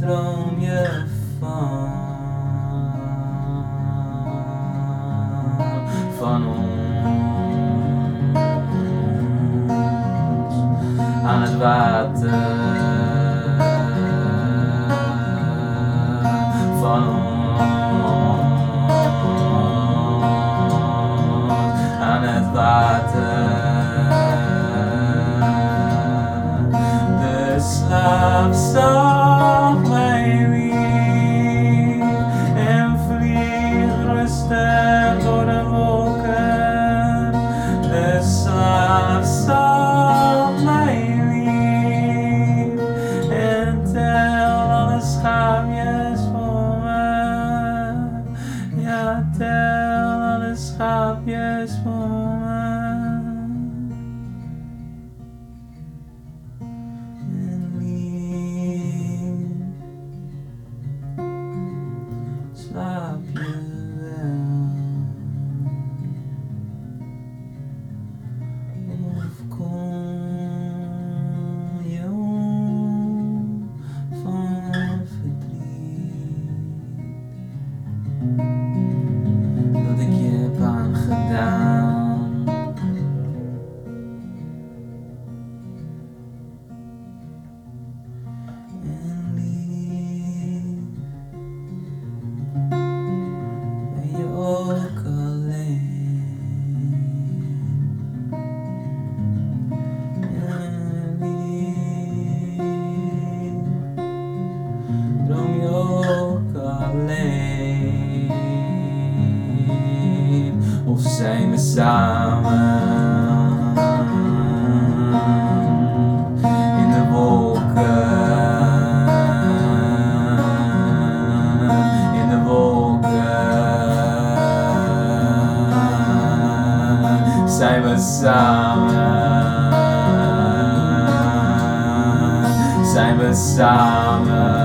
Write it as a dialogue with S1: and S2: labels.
S1: drömjer fan, fan om att vatten zijn we samen. In de wolken, in de wolken, zijn we samen. Zijn we samen.